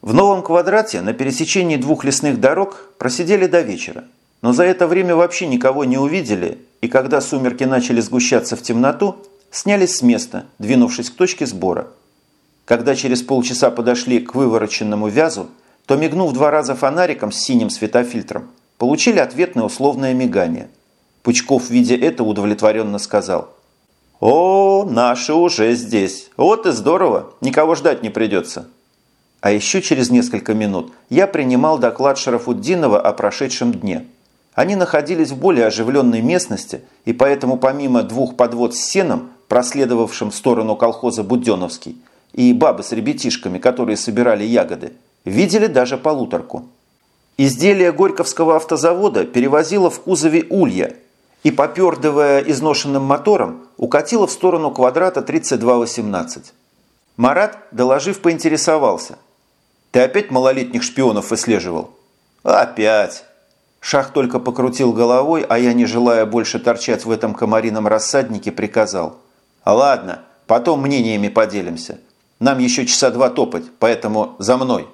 В новом квадрате на пересечении двух лесных дорог просидели до вечера, но за это время вообще никого не увидели, и когда сумерки начали сгущаться в темноту, снялись с места, двинувшись к точке сбора. Когда через полчаса подошли к вывороченному вязу, то, мигнув два раза фонариком с синим светофильтром, получили ответное условное мигание. Пучков, видя это, удовлетворенно сказал. «О, наши уже здесь. Вот и здорово. Никого ждать не придется». А еще через несколько минут я принимал доклад Шарафуддинова о прошедшем дне. Они находились в более оживленной местности, и поэтому помимо двух подвод с сеном, проследовавшим в сторону колхоза Буденновский, и бабы с ребятишками, которые собирали ягоды, видели даже полуторку. Изделие Горьковского автозавода перевозило в кузове улья и, попердывая изношенным мотором, укатило в сторону квадрата 3218. Марат, доложив, поинтересовался. «Ты опять малолетних шпионов выслеживал?» «Опять!» Шах только покрутил головой, а я, не желая больше торчать в этом комарином рассаднике, приказал. «Ладно, потом мнениями поделимся. Нам еще часа два топать, поэтому за мной!»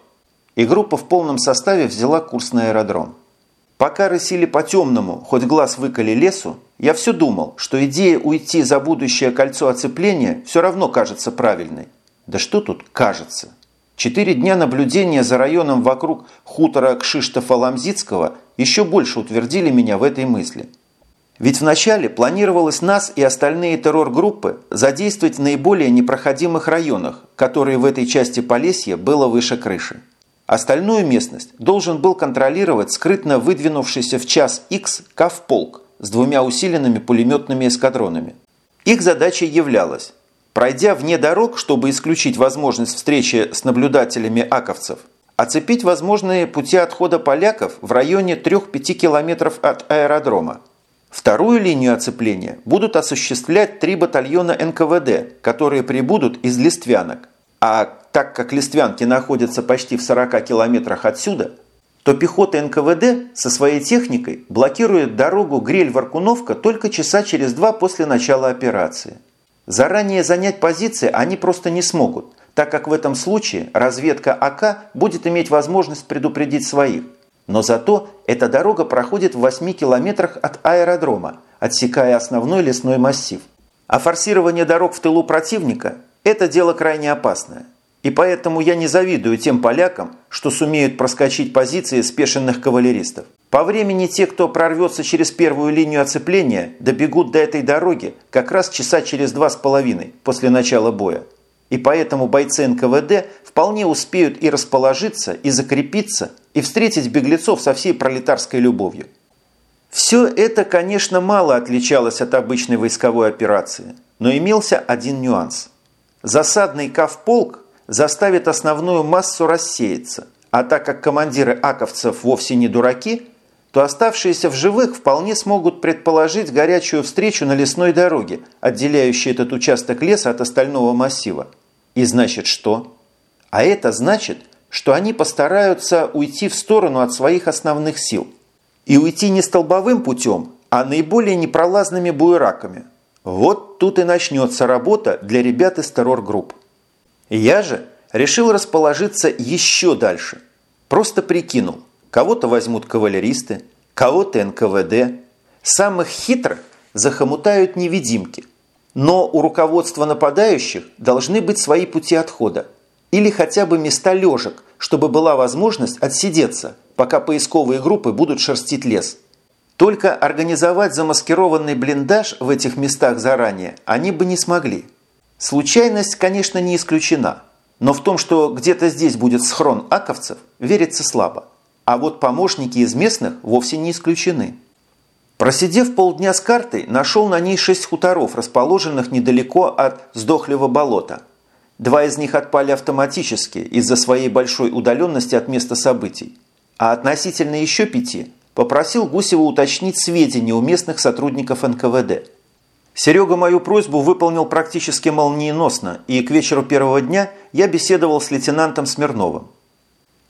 и группа в полном составе взяла курс на аэродром. Пока рысили по темному, хоть глаз выколи лесу, я все думал, что идея уйти за будущее кольцо оцепления все равно кажется правильной. Да что тут кажется? Четыре дня наблюдения за районом вокруг хутора Кшиштофа-Ламзицкого еще больше утвердили меня в этой мысли. Ведь вначале планировалось нас и остальные террор-группы задействовать в наиболее непроходимых районах, которые в этой части Полесья было выше крыши. Остальную местность должен был контролировать скрытно выдвинувшийся в час X Кавполк с двумя усиленными пулеметными эскадронами. Их задачей являлось, пройдя вне дорог, чтобы исключить возможность встречи с наблюдателями аковцев, оцепить возможные пути отхода поляков в районе 3-5 километров от аэродрома. Вторую линию оцепления будут осуществлять три батальона НКВД, которые прибудут из Листвянок, а так как Листвянки находятся почти в 40 километрах отсюда, то пехота НКВД со своей техникой блокирует дорогу Грель-Варкуновка только часа через два после начала операции. Заранее занять позиции они просто не смогут, так как в этом случае разведка АК будет иметь возможность предупредить своих. Но зато эта дорога проходит в 8 километрах от аэродрома, отсекая основной лесной массив. А форсирование дорог в тылу противника – это дело крайне опасное. И поэтому я не завидую тем полякам, что сумеют проскочить позиции спешенных кавалеристов. По времени те, кто прорвется через первую линию оцепления, добегут до этой дороги как раз часа через два с половиной после начала боя. И поэтому бойцы НКВД вполне успеют и расположиться, и закрепиться, и встретить беглецов со всей пролетарской любовью. Все это, конечно, мало отличалось от обычной войсковой операции, но имелся один нюанс. Засадный кавполк заставит основную массу рассеяться, а так как командиры аковцев вовсе не дураки, то оставшиеся в живых вполне смогут предположить горячую встречу на лесной дороге, отделяющей этот участок леса от остального массива. И значит что? А это значит, что они постараются уйти в сторону от своих основных сил. И уйти не столбовым путем, а наиболее непролазными буераками. Вот тут и начнется работа для ребят из террор-групп. Я же решил расположиться еще дальше. Просто прикинул, кого-то возьмут кавалеристы, кого-то НКВД. Самых хитрых захомутают невидимки. Но у руководства нападающих должны быть свои пути отхода. Или хотя бы места лежек, чтобы была возможность отсидеться, пока поисковые группы будут шерстить лес. Только организовать замаскированный блиндаж в этих местах заранее они бы не смогли. Случайность, конечно, не исключена, но в том, что где-то здесь будет схрон аковцев, верится слабо. А вот помощники из местных вовсе не исключены. Просидев полдня с картой, нашел на ней шесть хуторов, расположенных недалеко от сдохлего болота. Два из них отпали автоматически из-за своей большой удаленности от места событий. А относительно еще пяти попросил Гусева уточнить сведения у местных сотрудников НКВД – Серега мою просьбу выполнил практически молниеносно, и к вечеру первого дня я беседовал с лейтенантом Смирновым.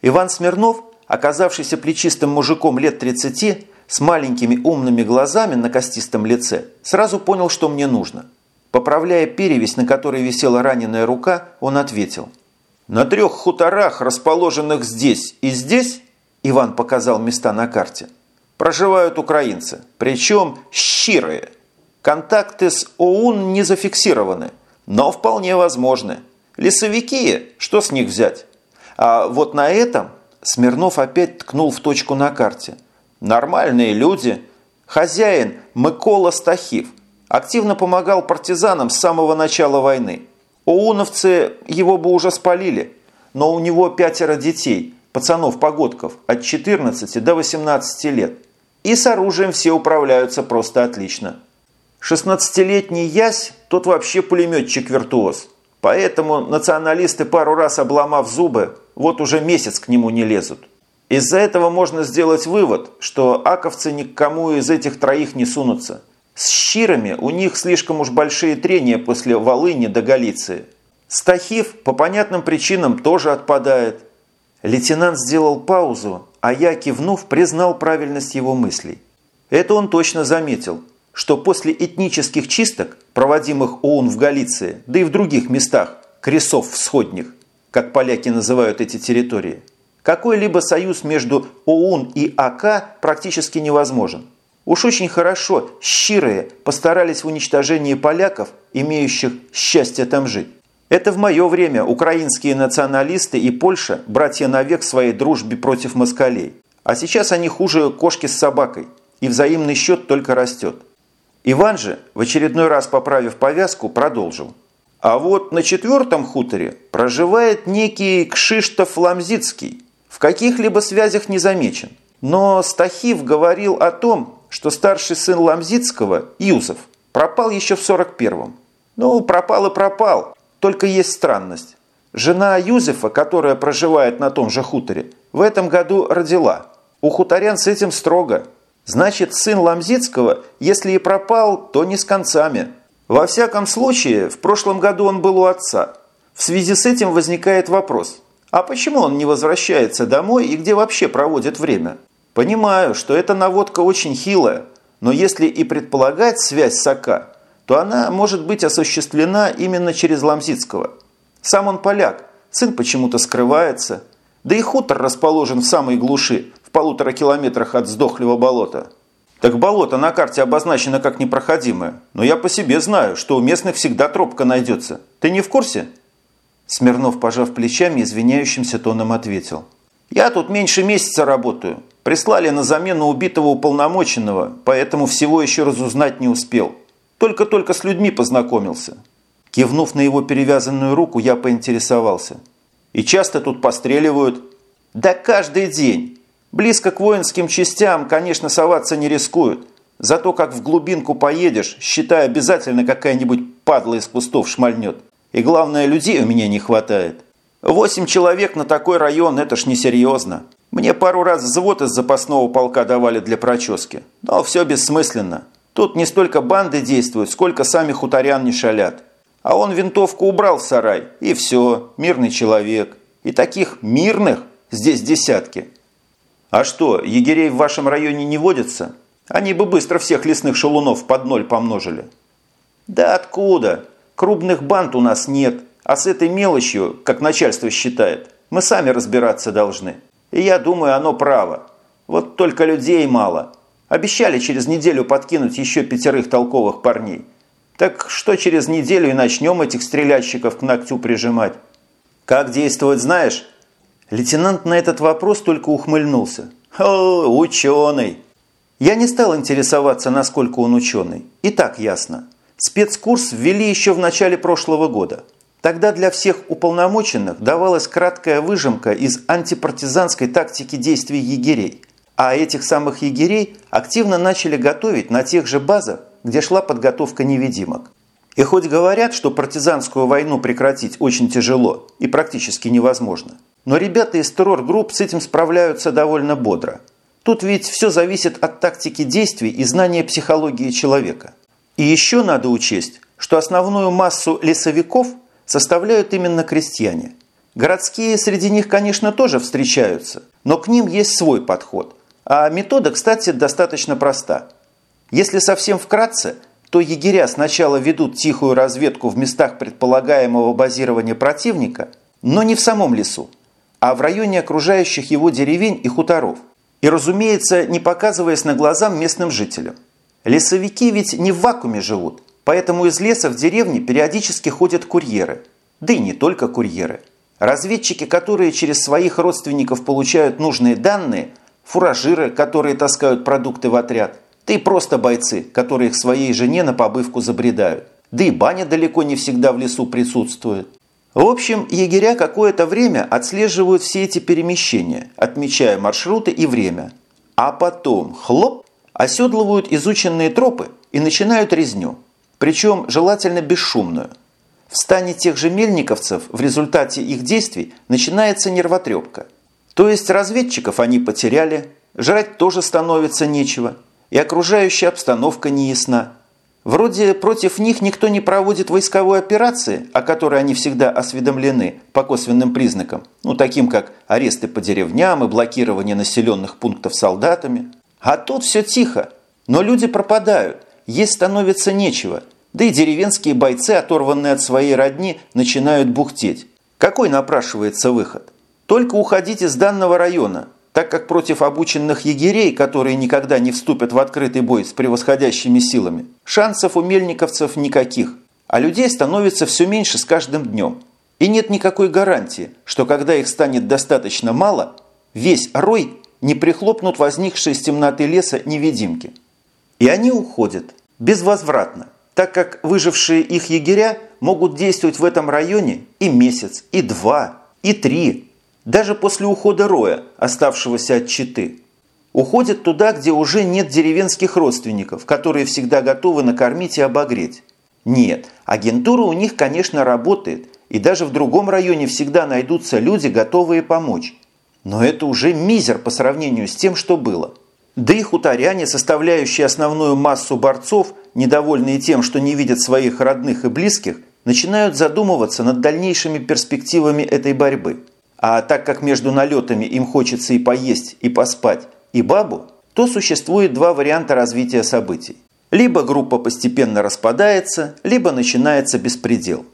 Иван Смирнов, оказавшийся плечистым мужиком лет 30, с маленькими умными глазами на костистом лице, сразу понял, что мне нужно. Поправляя перевязь, на которой висела раненая рука, он ответил. На трех хуторах, расположенных здесь и здесь, Иван показал места на карте, проживают украинцы, причем щирые. Контакты с ОУН не зафиксированы, но вполне возможны. Лесовики, что с них взять? А вот на этом Смирнов опять ткнул в точку на карте. Нормальные люди. Хозяин Микола Стахив активно помогал партизанам с самого начала войны. ОУНовцы его бы уже спалили, но у него пятеро детей, пацанов-погодков, от 14 до 18 лет. И с оружием все управляются просто отлично. 16-летний Ясь, тот вообще пулеметчик-виртуоз. Поэтому националисты, пару раз обломав зубы, вот уже месяц к нему не лезут. Из-за этого можно сделать вывод, что аковцы ни к кому из этих троих не сунутся. С щирами у них слишком уж большие трения после Волыни до Галиции. Стахив по понятным причинам тоже отпадает. Лейтенант сделал паузу, а я, кивнув, признал правильность его мыслей. Это он точно заметил, что после этнических чисток, проводимых ОУН в Галиции, да и в других местах, кресов всходних, как поляки называют эти территории, какой-либо союз между ОУН и АК практически невозможен. Уж очень хорошо щирые постарались в уничтожении поляков, имеющих счастье там жить. Это в мое время украинские националисты и Польша – братья навек в своей дружбе против москалей. А сейчас они хуже кошки с собакой, и взаимный счет только растет. Иван же, в очередной раз поправив повязку, продолжил. А вот на четвертом хуторе проживает некий Кшиштоф Ламзицкий. В каких-либо связях не замечен. Но Стахив говорил о том, что старший сын Ламзицкого, Юсов, пропал еще в 41-м. Ну, пропал и пропал. Только есть странность. Жена Юзефа, которая проживает на том же хуторе, в этом году родила. У хуторян с этим строго. Значит, сын Ламзицкого, если и пропал, то не с концами. Во всяком случае, в прошлом году он был у отца. В связи с этим возникает вопрос, а почему он не возвращается домой и где вообще проводит время? Понимаю, что эта наводка очень хилая, но если и предполагать связь с АК, то она может быть осуществлена именно через Ламзицкого. Сам он поляк, сын почему-то скрывается, да и хутор расположен в самой глуши, полутора километрах от сдохлего болота. Так болото на карте обозначено как непроходимое. Но я по себе знаю, что у местных всегда тропка найдется. Ты не в курсе?» Смирнов, пожав плечами, извиняющимся тоном ответил. «Я тут меньше месяца работаю. Прислали на замену убитого уполномоченного, поэтому всего еще разузнать не успел. Только-только с людьми познакомился». Кивнув на его перевязанную руку, я поинтересовался. «И часто тут постреливают?» «Да каждый день. Близко к воинским частям, конечно, соваться не рискуют. Зато как в глубинку поедешь, считай, обязательно какая-нибудь падла из кустов шмальнет. И главное, людей у меня не хватает. Восемь человек на такой район – это ж несерьезно. Мне пару раз взвод из запасного полка давали для прочески. Но все бессмысленно. Тут не столько банды действуют, сколько сами хуторян не шалят. А он винтовку убрал в сарай, и все, мирный человек. И таких мирных здесь десятки. А что, егерей в вашем районе не водятся? Они бы быстро всех лесных шалунов под ноль помножили. Да откуда? Крупных банд у нас нет, а с этой мелочью, как начальство считает, мы сами разбираться должны. И я думаю, оно право. Вот только людей мало. Обещали через неделю подкинуть еще пятерых толковых парней. Так что через неделю и начнем этих стреляльщиков к ногтю прижимать? Как действовать, знаешь? Лейтенант на этот вопрос только ухмыльнулся. «О, ученый!» Я не стал интересоваться, насколько он ученый. И так ясно. Спецкурс ввели еще в начале прошлого года. Тогда для всех уполномоченных давалась краткая выжимка из антипартизанской тактики действий егерей. А этих самых егерей активно начали готовить на тех же базах, где шла подготовка невидимок. И хоть говорят, что партизанскую войну прекратить очень тяжело и практически невозможно, но ребята из террор-групп с этим справляются довольно бодро. Тут ведь все зависит от тактики действий и знания психологии человека. И еще надо учесть, что основную массу лесовиков составляют именно крестьяне. Городские среди них, конечно, тоже встречаются, но к ним есть свой подход. А метода, кстати, достаточно проста. Если совсем вкратце, то егеря сначала ведут тихую разведку в местах предполагаемого базирования противника – но не в самом лесу, а в районе окружающих его деревень и хуторов. И, разумеется, не показываясь на глазам местным жителям. Лесовики ведь не в вакууме живут, поэтому из леса в деревне периодически ходят курьеры. Да и не только курьеры. Разведчики, которые через своих родственников получают нужные данные, фуражиры, которые таскают продукты в отряд, да и просто бойцы, которые к своей жене на побывку забредают. Да и баня далеко не всегда в лесу присутствует. В общем, егеря какое-то время отслеживают все эти перемещения, отмечая маршруты и время. А потом, хлоп, оседлывают изученные тропы и начинают резню. Причем желательно бесшумную. В стане тех же мельниковцев в результате их действий начинается нервотрепка. То есть разведчиков они потеряли, жрать тоже становится нечего, и окружающая обстановка неясна. Вроде против них никто не проводит войсковой операции, о которой они всегда осведомлены по косвенным признакам, ну таким как аресты по деревням и блокирование населенных пунктов солдатами. А тут все тихо, но люди пропадают, есть становится нечего, да и деревенские бойцы, оторванные от своей родни, начинают бухтеть. Какой напрашивается выход? Только уходить из данного района, так как против обученных егерей, которые никогда не вступят в открытый бой с превосходящими силами, шансов у мельниковцев никаких, а людей становится все меньше с каждым днем. И нет никакой гарантии, что когда их станет достаточно мало, весь рой не прихлопнут возникшие из темноты леса невидимки. И они уходят безвозвратно, так как выжившие их егеря могут действовать в этом районе и месяц, и два, и три, даже после ухода Роя, оставшегося от Читы. Уходят туда, где уже нет деревенских родственников, которые всегда готовы накормить и обогреть. Нет, агентура у них, конечно, работает, и даже в другом районе всегда найдутся люди, готовые помочь. Но это уже мизер по сравнению с тем, что было. Да и хуторяне, составляющие основную массу борцов, недовольные тем, что не видят своих родных и близких, начинают задумываться над дальнейшими перспективами этой борьбы. А так как между налетами им хочется и поесть, и поспать, и бабу, то существует два варианта развития событий. Либо группа постепенно распадается, либо начинается беспредел.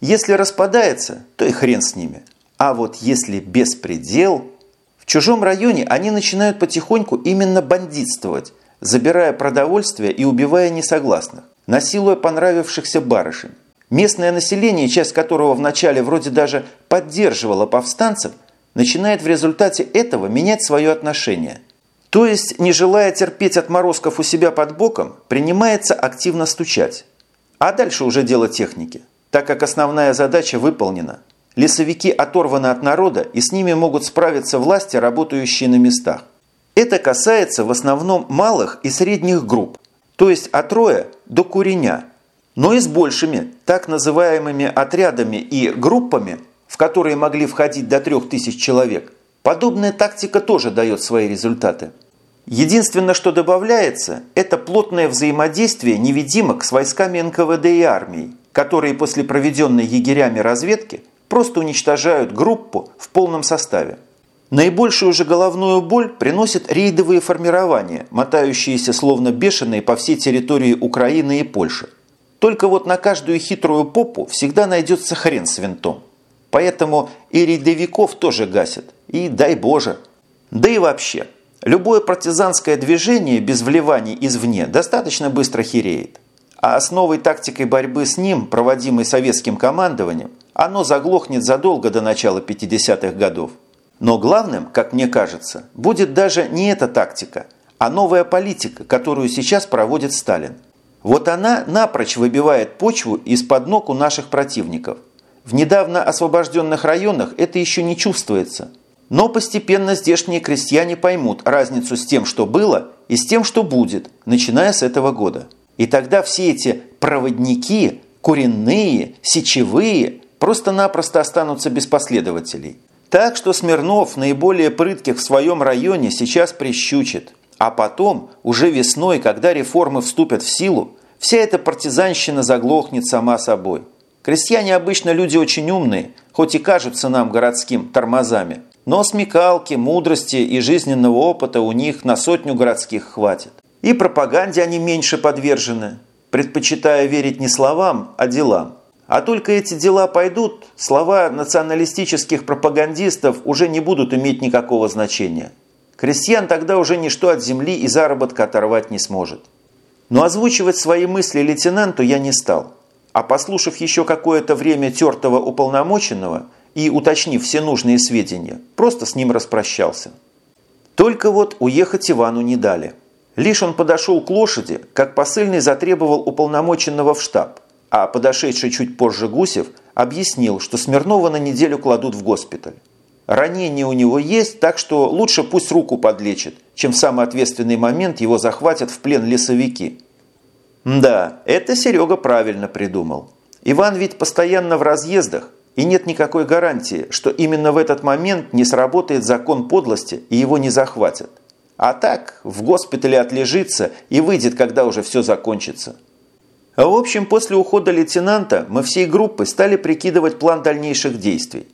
Если распадается, то и хрен с ними. А вот если беспредел... В чужом районе они начинают потихоньку именно бандитствовать, забирая продовольствие и убивая несогласных, насилуя понравившихся барышень. Местное население, часть которого вначале вроде даже поддерживало повстанцев, начинает в результате этого менять свое отношение. То есть, не желая терпеть отморозков у себя под боком, принимается активно стучать. А дальше уже дело техники. Так как основная задача выполнена, лесовики оторваны от народа и с ними могут справиться власти, работающие на местах. Это касается в основном малых и средних групп, то есть от роя до куреня – но и с большими, так называемыми отрядами и группами, в которые могли входить до 3000 человек, подобная тактика тоже дает свои результаты. Единственное, что добавляется, это плотное взаимодействие невидимок с войсками НКВД и армией, которые после проведенной егерями разведки просто уничтожают группу в полном составе. Наибольшую же головную боль приносят рейдовые формирования, мотающиеся словно бешеные по всей территории Украины и Польши. Только вот на каждую хитрую попу всегда найдется хрен с винтом. Поэтому и рядовиков тоже гасят. И дай Боже. Да и вообще, любое партизанское движение без вливаний извне достаточно быстро хереет. А основой тактикой борьбы с ним, проводимой советским командованием, оно заглохнет задолго до начала 50-х годов. Но главным, как мне кажется, будет даже не эта тактика, а новая политика, которую сейчас проводит Сталин – вот она напрочь выбивает почву из-под ног у наших противников. В недавно освобожденных районах это еще не чувствуется. Но постепенно здешние крестьяне поймут разницу с тем, что было, и с тем, что будет, начиная с этого года. И тогда все эти проводники, куренные, сечевые просто-напросто останутся без последователей. Так что Смирнов наиболее прытких в своем районе сейчас прищучит. А потом, уже весной, когда реформы вступят в силу, вся эта партизанщина заглохнет сама собой. Крестьяне обычно люди очень умные, хоть и кажутся нам городским тормозами. Но смекалки, мудрости и жизненного опыта у них на сотню городских хватит. И пропаганде они меньше подвержены, предпочитая верить не словам, а делам. А только эти дела пойдут, слова националистических пропагандистов уже не будут иметь никакого значения. Крестьян тогда уже ничто от земли и заработка оторвать не сможет. Но озвучивать свои мысли лейтенанту я не стал. А послушав еще какое-то время тертого уполномоченного и уточнив все нужные сведения, просто с ним распрощался. Только вот уехать Ивану не дали. Лишь он подошел к лошади, как посыльный затребовал уполномоченного в штаб, а подошедший чуть позже Гусев объяснил, что Смирнова на неделю кладут в госпиталь. Ранение у него есть, так что лучше пусть руку подлечит, чем в самый ответственный момент его захватят в плен лесовики. Да, это Серега правильно придумал. Иван ведь постоянно в разъездах, и нет никакой гарантии, что именно в этот момент не сработает закон подлости и его не захватят. А так, в госпитале отлежится и выйдет, когда уже все закончится. В общем, после ухода лейтенанта мы всей группой стали прикидывать план дальнейших действий.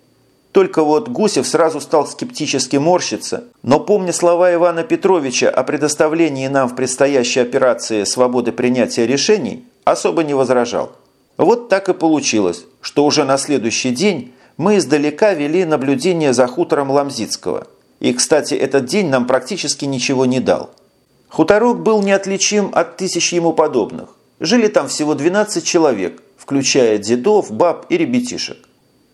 Только вот Гусев сразу стал скептически морщиться, но помня слова Ивана Петровича о предоставлении нам в предстоящей операции свободы принятия решений, особо не возражал. Вот так и получилось, что уже на следующий день мы издалека вели наблюдение за хутором Ламзицкого. И, кстати, этот день нам практически ничего не дал. Хуторок был неотличим от тысяч ему подобных. Жили там всего 12 человек, включая дедов, баб и ребятишек.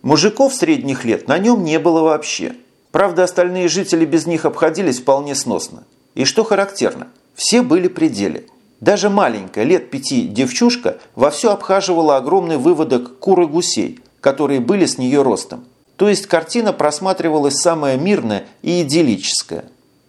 Мужиков средних лет на нем не было вообще. Правда, остальные жители без них обходились вполне сносно. И что характерно, все были при деле. Даже маленькая, лет пяти девчушка вовсю обхаживала огромный выводок кур и гусей, которые были с нее ростом. То есть картина просматривалась самая мирная и идиллическая –